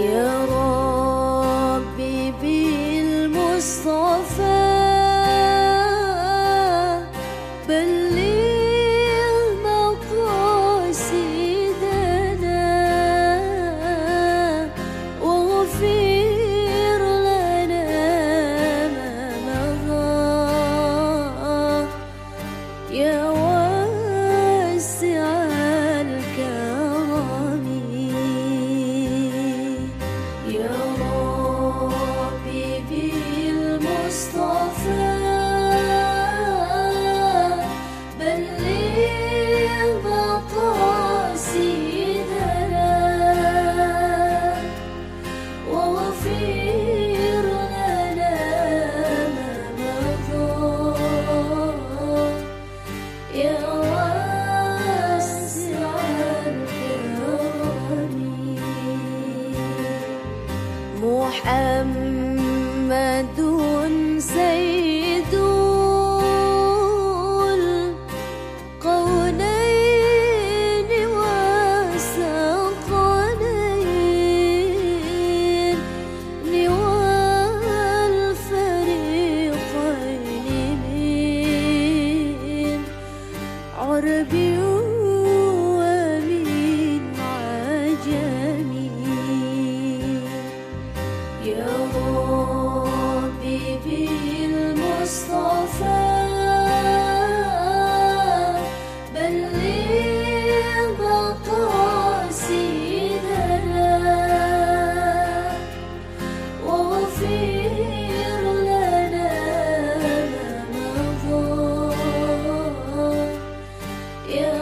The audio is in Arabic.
يا ربي بالمصطفى يا